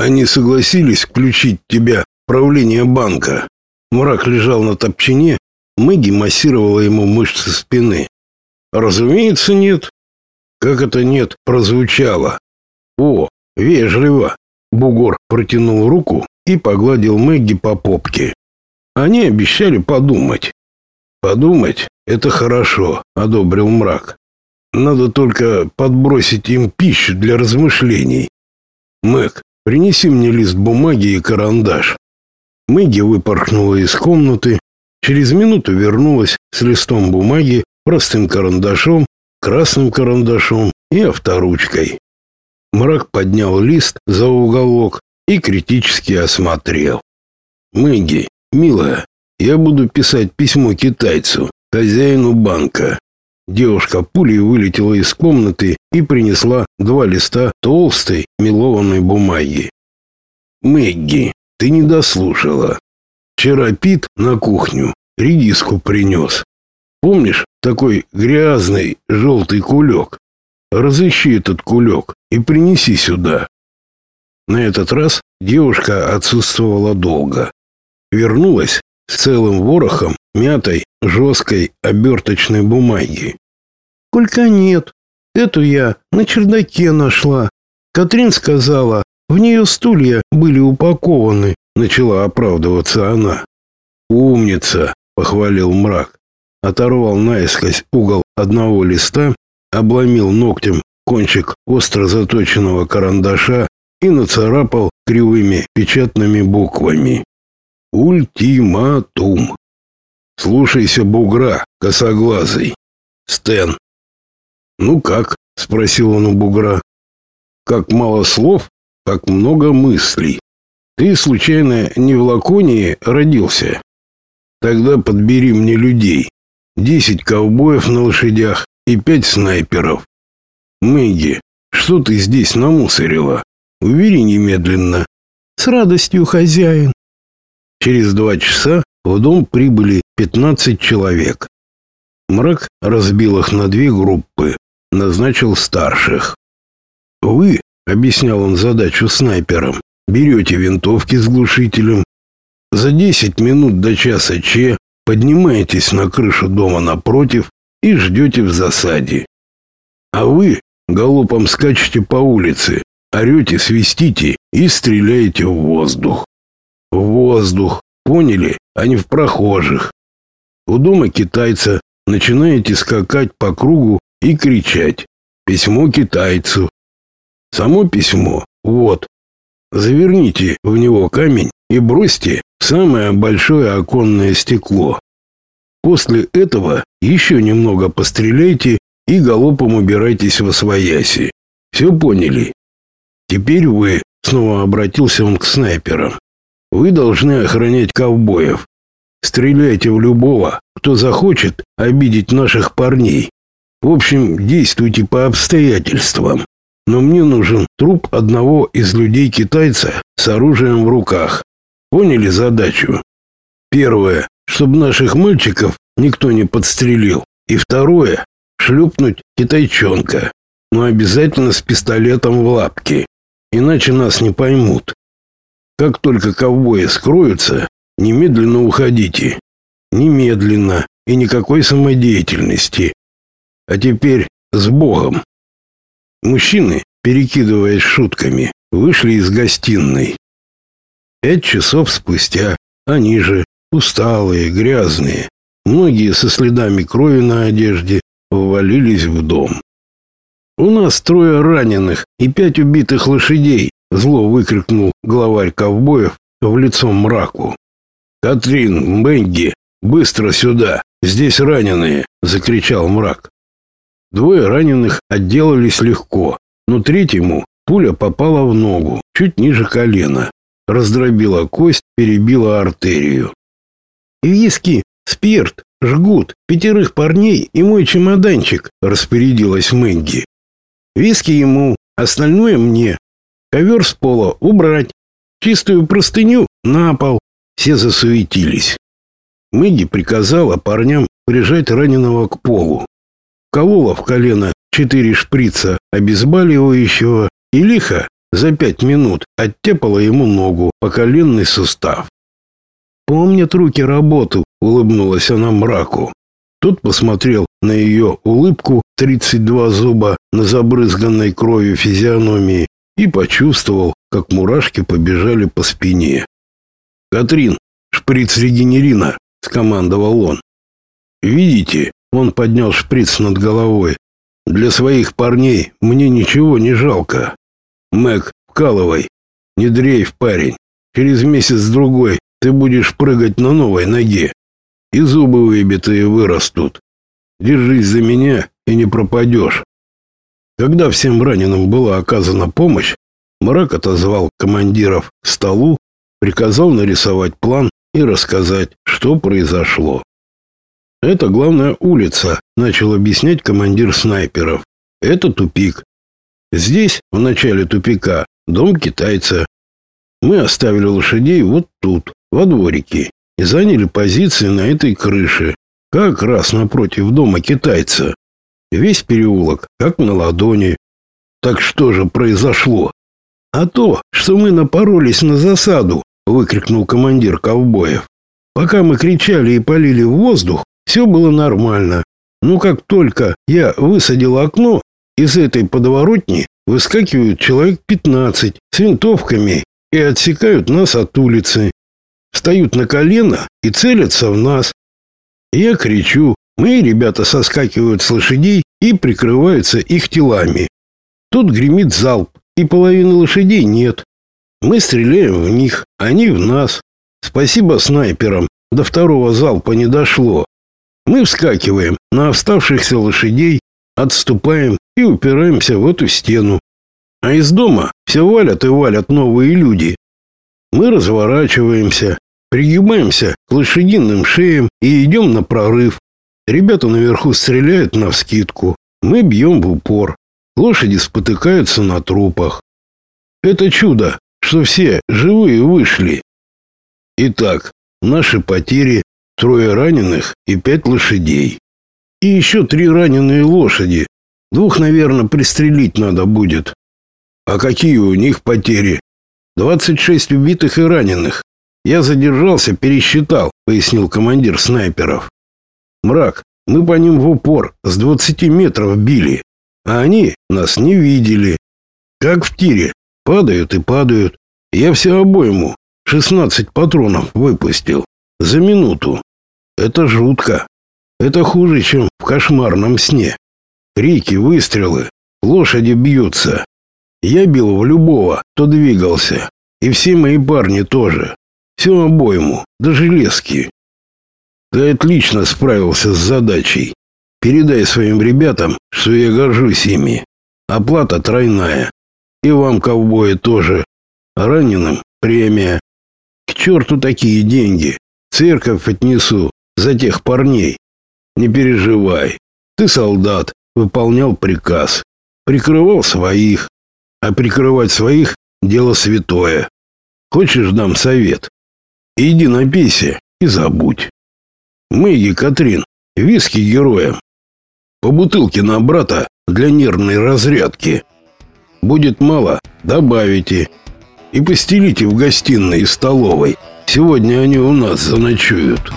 Они согласились включить тебя в правление банка. Мрак лежал на топчине, Мэгги массировала ему мышцы спины. Разумеется, нет. Как это нет прозвучало? О, вежливо. Бугор протянул руку и погладил Мэгги по попке. Они обещали подумать. Подумать это хорошо, одобрил мрак. Надо только подбросить им пищу для размышлений. Мэг, принеси мне лист бумаги и карандаш. Мэгги выпорхнула из комнаты, через минуту вернулась с листом бумаги, простым карандашом, красным карандашом и авторучкой. Мрак поднял лист за уголок и критически осмотрел. Мэгги, милая, я буду писать письмо китайцу, хозяину банка. Девушка пулей вылетела из комнаты и принесла два листа толстой мелованной бумаги. Мэгги, ты не дослушала. Вчера Пит на кухню редиску принес. Помнишь, такой грязный желтый кулек? Разыщи этот кулек и принеси сюда. На этот раз девушка отсутствовала долго. Вернулась с целым ворохом мятой, жесткой оберточной бумаги. Колька нет. Эту я на чердаке нашла. Катрин сказала, в нее стулья были упакованы, начала оправдываться она. Умница, похвалил мрак. Оторвал наискось угол одного листа, обломил ногтем кончик остро заточенного карандаша и нацарапал кривыми печатными буквами. Ультиматум. Слушайся бугра, косоглазый. Стэн. Ну как? спросил он у бугра. Как мало слов, как много мыслей. Ты случайно не в Лаконии родился? Тогда подбери мне людей. Десять ковбоев на лошадях и пять снайперов. Мэгги, что ты здесь намусорила? Увери немедленно. С радостью, хозяин. Через два часа в дом прибыли пятнадцать человек. Мрак разбил их на две группы назначил старших. Вы, объяснял он задачу снайперам, берете винтовки с глушителем. За 10 минут до часа Че поднимаетесь на крышу дома напротив и ждете в засаде. А вы галопом скачете по улице, орете, свистите и стреляете в воздух. В воздух, поняли, а не в прохожих. У дома китайца начинаете скакать по кругу и кричать «Письмо китайцу». Само письмо вот. Заверните в него камень и бросьте в самое большое оконное стекло. После этого еще немного постреляйте и галопом убирайтесь во свояси. Все поняли? Теперь вы, снова обратился он к снайперам, вы должны охранять ковбоев. Стреляйте в любого, кто захочет обидеть наших парней. В общем, действуйте по обстоятельствам. Но мне нужен труп одного из людей-китайца с оружием в руках. Поняли задачу? Первое, чтобы наших мальчиков никто не подстрелил. И второе, шлепнуть китайчонка. Но обязательно с пистолетом в лапке. Иначе нас не поймут. Как только ковбои скроются, немедленно уходите. Немедленно и никакой самодеятельности. А теперь с Богом. Мужчины, перекидываясь шутками, вышли из гостиной. Пять часов спустя они же, усталые, грязные, многие со следами крови на одежде, ввалились в дом. «У нас трое раненых и пять убитых лошадей!» Зло выкрикнул главарь ковбоев в лицо мраку. «Катрин, Бенги, быстро сюда! Здесь раненые!» — закричал мрак. Двое раненых отделались легко, но третьему пуля попала в ногу, чуть ниже колена, раздробила кость, перебила артерию. «Виски, спирт, жгут, пятерых парней и мой чемоданчик», распорядилась Мэнди. «Виски ему, остальное мне. Ковер с пола убрать, чистую простыню на пол». Все засуетились. Мэгги приказала парням прижать раненого к полу колола в колено четыре шприца обезболивающего и лихо за пять минут оттепала ему ногу по коленный сустав. «Помнят руки работу», — улыбнулась она мраку. Тот посмотрел на ее улыбку, 32 зуба на забрызганной кровью физиономии и почувствовал, как мурашки побежали по спине. «Катрин, шприц регенерина!» — скомандовал он. «Видите?» — он поднял шприц над головой. «Для своих парней мне ничего не жалко. Мэг, вкалывай. Не дрейф, парень. Через месяц-другой ты будешь прыгать на новой ноге. И зубы выбитые вырастут. Держись за меня и не пропадешь». Когда всем раненым была оказана помощь, Мрак отозвал командиров к столу, приказал нарисовать план и рассказать, что произошло. «Это главная улица», — начал объяснять командир снайперов. «Это тупик. Здесь, в начале тупика, дом китайца. Мы оставили лошадей вот тут, во дворике, и заняли позиции на этой крыше, как раз напротив дома китайца. Весь переулок, как на ладони. Так что же произошло? А то, что мы напоролись на засаду, выкрикнул командир ковбоев. Пока мы кричали и полили в воздух, все было нормально. Но как только я высадил окно, из этой подворотни выскакивают человек 15 с винтовками и отсекают нас от улицы. Встают на колено и целятся в нас. Я кричу, мои ребята соскакивают с лошадей и прикрываются их телами. Тут гремит залп, и половины лошадей нет. Мы стреляем в них, они в нас. Спасибо снайперам, до второго залпа не дошло. Мы вскакиваем на оставшихся лошадей, отступаем и упираемся в эту стену. А из дома все валят и валят новые люди. Мы разворачиваемся, пригибаемся к лошадиным шеям и идем на прорыв. Ребята наверху стреляют навскидку. Мы бьем в упор. Лошади спотыкаются на трупах. Это чудо, что все живые вышли. Итак, наши потери трое раненых и пять лошадей. И еще три раненые лошади. Двух, наверное, пристрелить надо будет. А какие у них потери? 26 убитых и раненых. Я задержался, пересчитал, пояснил командир снайперов. Мрак, мы по ним в упор с 20 метров били, а они нас не видели. Как в тире, падают и падают. Я все обойму 16 патронов выпустил за минуту. Это жутко. Это хуже, чем в кошмарном сне. Крики, выстрелы, лошади бьются. Я бил в любого, кто двигался. И все мои парни тоже. Все обойму, до железки. Ты отлично справился с задачей. Передай своим ребятам, что я горжусь ими. Оплата тройная. И вам, ковбои, тоже. Раненым премия. К черту такие деньги. Церковь отнесу за тех парней. Не переживай. Ты солдат, выполнял приказ. Прикрывал своих. А прикрывать своих – дело святое. Хочешь, дам совет? Иди напейся и забудь. Мэгги Катрин, виски героям. По бутылке на брата для нервной разрядки. Будет мало, добавите. И постелите в гостиной и столовой. Сегодня они у нас заночуют.